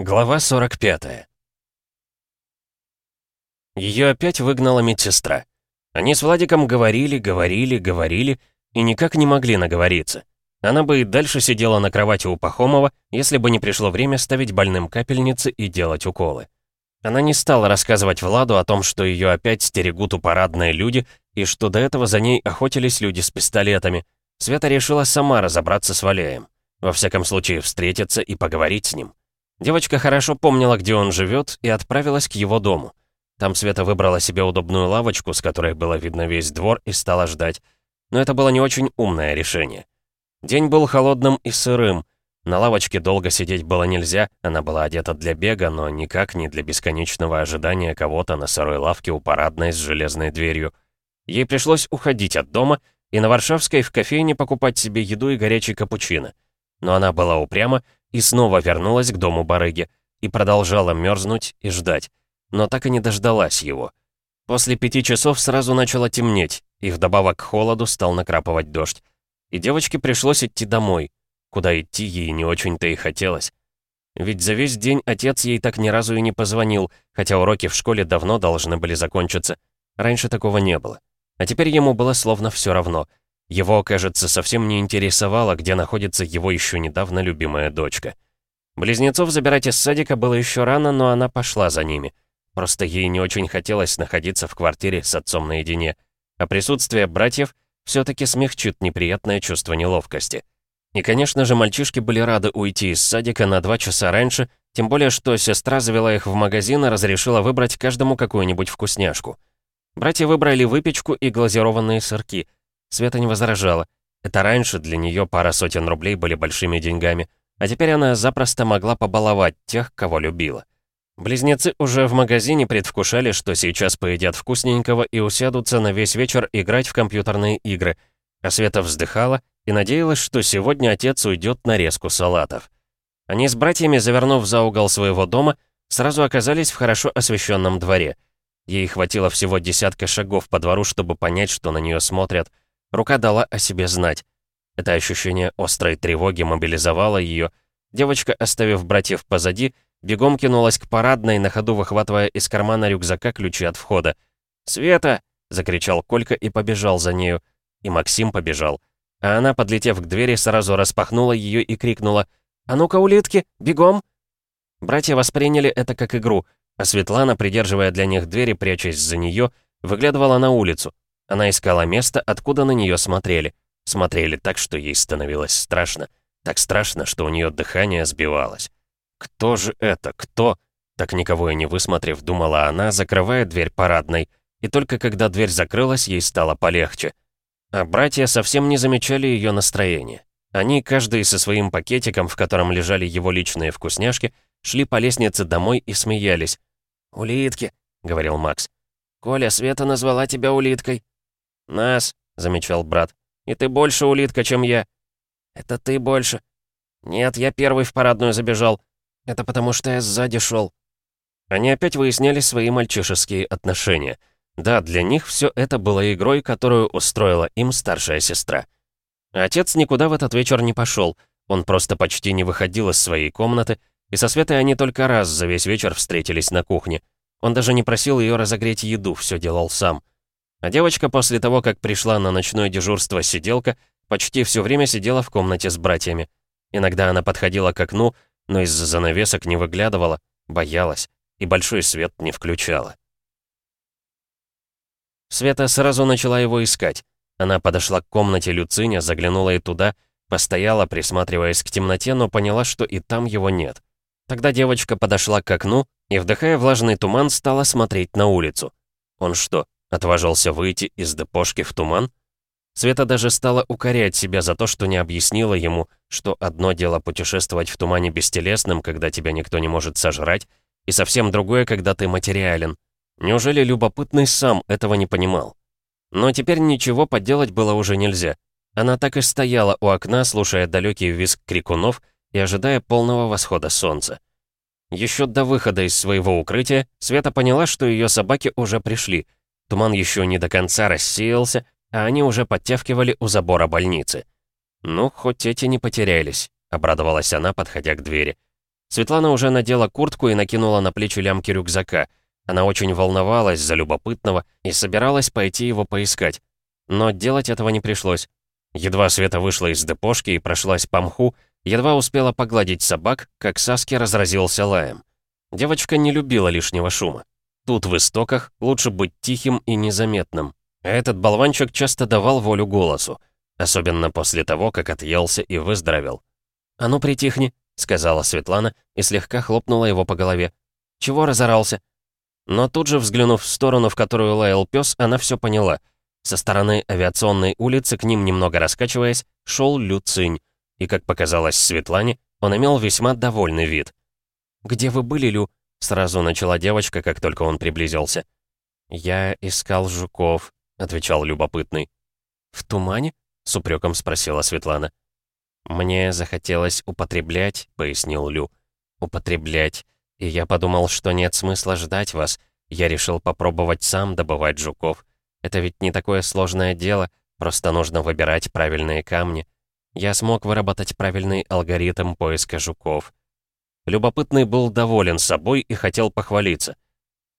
Глава 45 Ее опять выгнала медсестра. Они с Владиком говорили, говорили, говорили и никак не могли наговориться. Она бы и дальше сидела на кровати у Пахомова, если бы не пришло время ставить больным капельницы и делать уколы. Она не стала рассказывать Владу о том, что ее опять стерегут у парадные люди и что до этого за ней охотились люди с пистолетами. Света решила сама разобраться с Валеем. Во всяком случае, встретиться и поговорить с ним. Девочка хорошо помнила, где он живет, и отправилась к его дому. Там Света выбрала себе удобную лавочку, с которой было видно весь двор, и стала ждать. Но это было не очень умное решение. День был холодным и сырым. На лавочке долго сидеть было нельзя, она была одета для бега, но никак не для бесконечного ожидания кого-то на сырой лавке у парадной с железной дверью. Ей пришлось уходить от дома и на Варшавской в кофейне покупать себе еду и горячий капучино. Но она была упряма и снова вернулась к дому барыги и продолжала мерзнуть и ждать, но так и не дождалась его. После пяти часов сразу начало темнеть, и вдобавок к холоду стал накрапывать дождь. И девочке пришлось идти домой. Куда идти ей не очень-то и хотелось. Ведь за весь день отец ей так ни разу и не позвонил, хотя уроки в школе давно должны были закончиться. Раньше такого не было. А теперь ему было словно все равно. Его, кажется, совсем не интересовало, где находится его еще недавно любимая дочка. Близнецов забирать из садика было еще рано, но она пошла за ними. Просто ей не очень хотелось находиться в квартире с отцом наедине. А присутствие братьев все-таки смягчит неприятное чувство неловкости. И, конечно же, мальчишки были рады уйти из садика на два часа раньше, тем более, что сестра завела их в магазин и разрешила выбрать каждому какую-нибудь вкусняшку. Братья выбрали выпечку и глазированные сырки — Света не возражала. Это раньше для нее пара сотен рублей были большими деньгами, а теперь она запросто могла побаловать тех, кого любила. Близнецы уже в магазине предвкушали, что сейчас поедят вкусненького и усядутся на весь вечер играть в компьютерные игры. А Света вздыхала и надеялась, что сегодня отец уйдет на резку салатов. Они с братьями, завернув за угол своего дома, сразу оказались в хорошо освещенном дворе. Ей хватило всего десятка шагов по двору, чтобы понять, что на нее смотрят — Рука дала о себе знать. Это ощущение острой тревоги мобилизовало ее. Девочка, оставив братьев позади, бегом кинулась к парадной, на ходу выхватывая из кармана рюкзака ключи от входа. «Света!» — закричал Колька и побежал за нею. И Максим побежал. А она, подлетев к двери, сразу распахнула ее и крикнула «А ну-ка, улитки, бегом!» Братья восприняли это как игру, а Светлана, придерживая для них двери, прячась за нее, выглядывала на улицу, она искала место, откуда на нее смотрели. Смотрели так, что ей становилось страшно. Так страшно, что у нее дыхание сбивалось. «Кто же это? Кто?» Так никого и не высмотрев, думала она, закрывая дверь парадной. И только когда дверь закрылась, ей стало полегче. А братья совсем не замечали ее настроения. Они, каждый со своим пакетиком, в котором лежали его личные вкусняшки, шли по лестнице домой и смеялись. «Улитки», — говорил Макс. «Коля, Света назвала тебя улиткой». «Нас», — замечал брат. «И ты больше улитка, чем я». «Это ты больше». «Нет, я первый в парадную забежал. Это потому что я сзади шел». Они опять выясняли свои мальчишеские отношения. Да, для них все это было игрой, которую устроила им старшая сестра. Отец никуда в этот вечер не пошел. Он просто почти не выходил из своей комнаты, и со Светой они только раз за весь вечер встретились на кухне. Он даже не просил ее разогреть еду, все делал сам. А девочка после того, как пришла на ночное дежурство сиделка, почти все время сидела в комнате с братьями. Иногда она подходила к окну, но из-за занавесок не выглядывала, боялась и большой свет не включала. Света сразу начала его искать. Она подошла к комнате Люциня, заглянула и туда, постояла, присматриваясь к темноте, но поняла, что и там его нет. Тогда девочка подошла к окну и, вдыхая влажный туман, стала смотреть на улицу. Он что, Отважился выйти из депошки в туман? Света даже стала укорять себя за то, что не объяснила ему, что одно дело путешествовать в тумане бестелесным, когда тебя никто не может сожрать, и совсем другое, когда ты материален. Неужели любопытный сам этого не понимал? Но теперь ничего поделать было уже нельзя. Она так и стояла у окна, слушая далекий визг крикунов и ожидая полного восхода солнца. Еще до выхода из своего укрытия Света поняла, что ее собаки уже пришли — Туман еще не до конца рассеялся, а они уже подтягивали у забора больницы. «Ну, хоть эти не потерялись», — обрадовалась она, подходя к двери. Светлана уже надела куртку и накинула на плечи лямки рюкзака. Она очень волновалась за любопытного и собиралась пойти его поискать. Но делать этого не пришлось. Едва Света вышла из депошки и прошлась по мху, едва успела погладить собак, как Саски разразился лаем. Девочка не любила лишнего шума. Тут, в истоках, лучше быть тихим и незаметным. А этот болванчик часто давал волю голосу, особенно после того, как отъелся и выздоровел. «А ну, притихни», — сказала Светлана и слегка хлопнула его по голове. «Чего разорался?» Но тут же, взглянув в сторону, в которую лаял пес, она все поняла. Со стороны авиационной улицы, к ним немного раскачиваясь, шел Лю Цинь, и, как показалось Светлане, он имел весьма довольный вид. «Где вы были, Лю?» — сразу начала девочка, как только он приблизился. «Я искал жуков», — отвечал любопытный. «В тумане?» — с упреком спросила Светлана. «Мне захотелось употреблять», — пояснил Лю. «Употреблять. И я подумал, что нет смысла ждать вас. Я решил попробовать сам добывать жуков. Это ведь не такое сложное дело, просто нужно выбирать правильные камни. Я смог выработать правильный алгоритм поиска жуков. Любопытный был доволен собой и хотел похвалиться.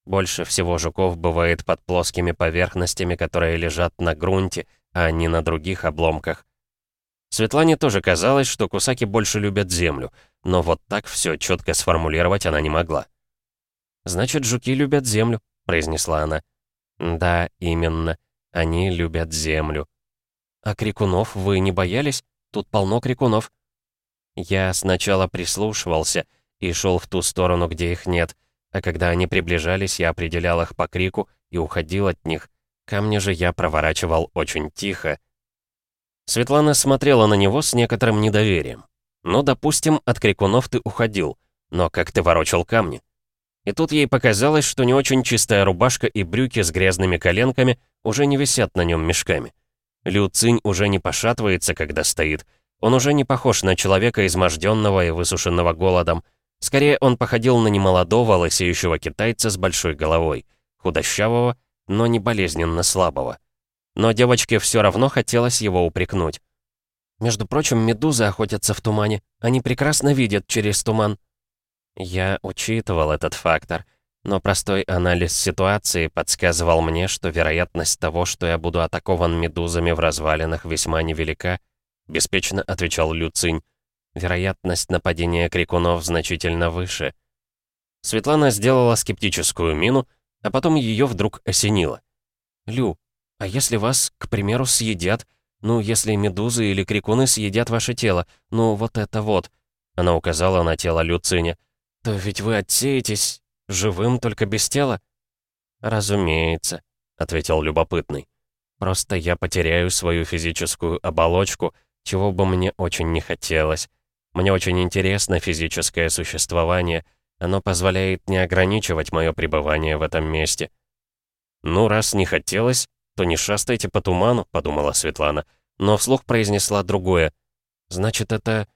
Больше всего жуков бывает под плоскими поверхностями, которые лежат на грунте, а не на других обломках. Светлане тоже казалось, что кусаки больше любят землю, но вот так все четко сформулировать она не могла. «Значит, жуки любят землю», — произнесла она. «Да, именно. Они любят землю». «А крикунов вы не боялись? Тут полно крикунов». Я сначала прислушивался и шел в ту сторону, где их нет, а когда они приближались, я определял их по крику и уходил от них. Камни же я проворачивал очень тихо, Светлана смотрела на него с некоторым недоверием. «Ну, допустим, от крикунов ты уходил, но как ты ворочал камни?» И тут ей показалось, что не очень чистая рубашка и брюки с грязными коленками уже не висят на нем мешками. Лю Цинь уже не пошатывается, когда стоит. Он уже не похож на человека, изможденного и высушенного голодом. Скорее, он походил на немолодого, лысеющего китайца с большой головой, худощавого, но не болезненно слабого но девочке все равно хотелось его упрекнуть. Между прочим, медузы охотятся в тумане. Они прекрасно видят через туман. Я учитывал этот фактор, но простой анализ ситуации подсказывал мне, что вероятность того, что я буду атакован медузами в развалинах, весьма невелика, беспечно отвечал Люцинь. Вероятность нападения крикунов значительно выше. Светлана сделала скептическую мину, а потом ее вдруг осенило. «Лю, а если вас, к примеру, съедят? Ну, если медузы или крикуны съедят ваше тело, ну, вот это вот. Она указала на тело Люциня. То ведь вы отсеетесь живым, только без тела? Разумеется, ответил любопытный. Просто я потеряю свою физическую оболочку, чего бы мне очень не хотелось. Мне очень интересно физическое существование. Оно позволяет не ограничивать мое пребывание в этом месте. Ну, раз не хотелось, то не шастайте по туману», — подумала Светлана, но вслух произнесла другое. «Значит, это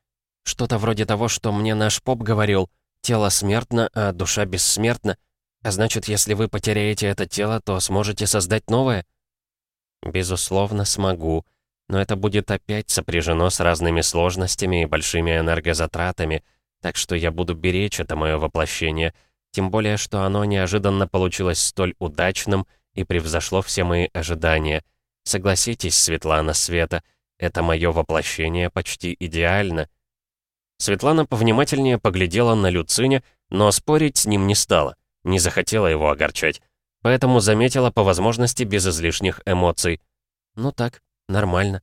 что-то вроде того, что мне наш поп говорил. Тело смертно, а душа бессмертна. А значит, если вы потеряете это тело, то сможете создать новое?» «Безусловно, смогу. Но это будет опять сопряжено с разными сложностями и большими энергозатратами, так что я буду беречь это мое воплощение, тем более, что оно неожиданно получилось столь удачным и превзошло все мои ожидания. Согласитесь, Светлана Света, это мое воплощение почти идеально. Светлана повнимательнее поглядела на Люциня, но спорить с ним не стала, не захотела его огорчать. Поэтому заметила по возможности без излишних эмоций. «Ну так, нормально».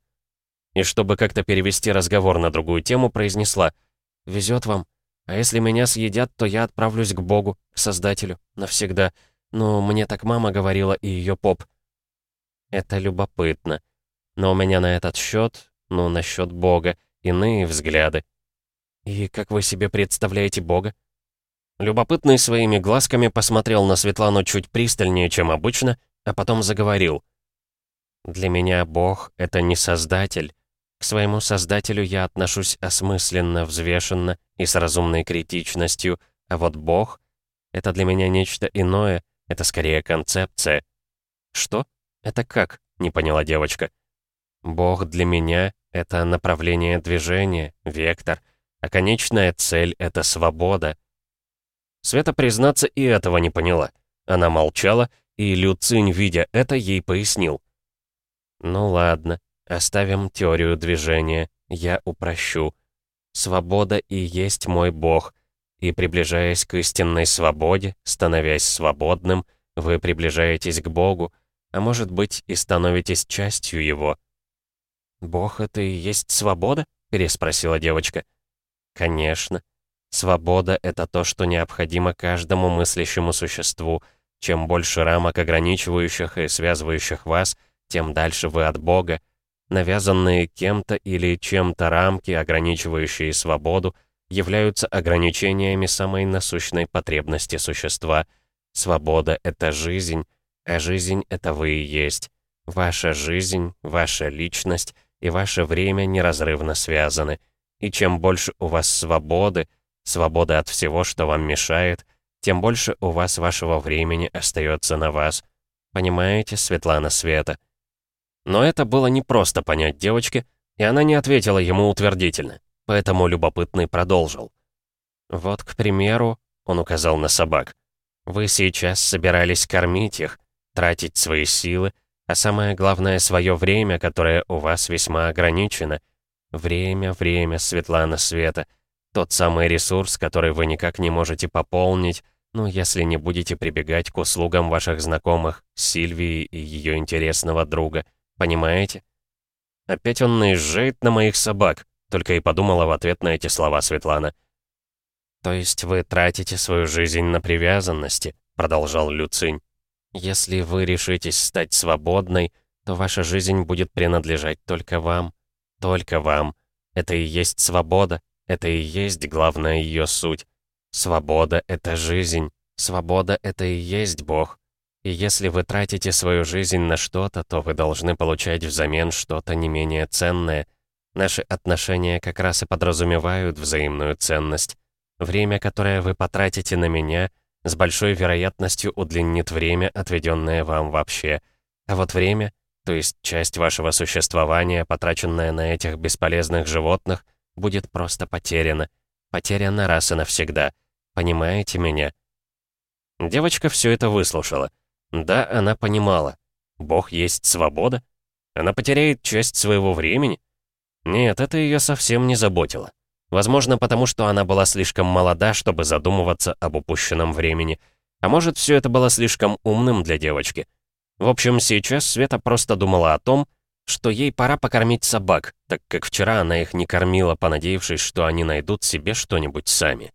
И чтобы как-то перевести разговор на другую тему, произнесла «Везет вам. А если меня съедят, то я отправлюсь к Богу, к Создателю, навсегда. Ну, мне так мама говорила и ее поп. Это любопытно. Но у меня на этот счет, ну, насчет Бога, иные взгляды. И как вы себе представляете Бога? Любопытный своими глазками посмотрел на Светлану чуть пристальнее, чем обычно, а потом заговорил. «Для меня Бог — это не Создатель. К своему Создателю я отношусь осмысленно, взвешенно и с разумной критичностью, а вот Бог — это для меня нечто иное, это скорее концепция. Что? Это как? Не поняла девочка. Бог для меня — это направление движения, вектор. а конечная цель — это свобода. Света, признаться, и этого не поняла. Она молчала, и Люцинь, видя это, ей пояснил. «Ну ладно, оставим теорию движения, я упрощу. Свобода и есть мой бог, и приближаясь к истинной свободе, становясь свободным, вы приближаетесь к Богу, а может быть и становитесь частью Его». «Бог — это и есть свобода?» — переспросила девочка. «Конечно. Свобода — это то, что необходимо каждому мыслящему существу. Чем больше рамок, ограничивающих и связывающих вас, тем дальше вы от Бога. Навязанные кем-то или чем-то рамки, ограничивающие свободу, являются ограничениями самой насущной потребности существа. Свобода — это жизнь, а жизнь — это вы и есть. Ваша жизнь, ваша личность и ваше время неразрывно связаны. И чем больше у вас свободы, свободы от всего, что вам мешает, тем больше у вас вашего времени остается на вас. Понимаете, Светлана Света? Но это было непросто понять девочке, и она не ответила ему утвердительно, поэтому любопытный продолжил. «Вот, к примеру», — он указал на собак, «вы сейчас собирались кормить их, тратить свои силы, а самое главное, свое время, которое у вас весьма ограничено. Время, время, Светлана Света. Тот самый ресурс, который вы никак не можете пополнить, ну, если не будете прибегать к услугам ваших знакомых, Сильвии и ее интересного друга. Понимаете? Опять он наезжает на моих собак, только и подумала в ответ на эти слова Светлана. «То есть вы тратите свою жизнь на привязанности?» — продолжал Люцинь. Если вы решитесь стать свободной, то ваша жизнь будет принадлежать только вам. Только вам. Это и есть свобода. Это и есть главная ее суть. Свобода — это жизнь. Свобода — это и есть Бог. И если вы тратите свою жизнь на что-то, то вы должны получать взамен что-то не менее ценное. Наши отношения как раз и подразумевают взаимную ценность. Время, которое вы потратите на меня — с большой вероятностью удлинит время, отведенное вам вообще. А вот время, то есть часть вашего существования, потраченная на этих бесполезных животных, будет просто потеряна. Потеряна раз и навсегда. Понимаете меня? Девочка все это выслушала. Да, она понимала. Бог есть свобода? Она потеряет часть своего времени? Нет, это ее совсем не заботило. Возможно, потому что она была слишком молода, чтобы задумываться об упущенном времени. А может, все это было слишком умным для девочки. В общем, сейчас Света просто думала о том, что ей пора покормить собак, так как вчера она их не кормила, понадеявшись, что они найдут себе что-нибудь сами.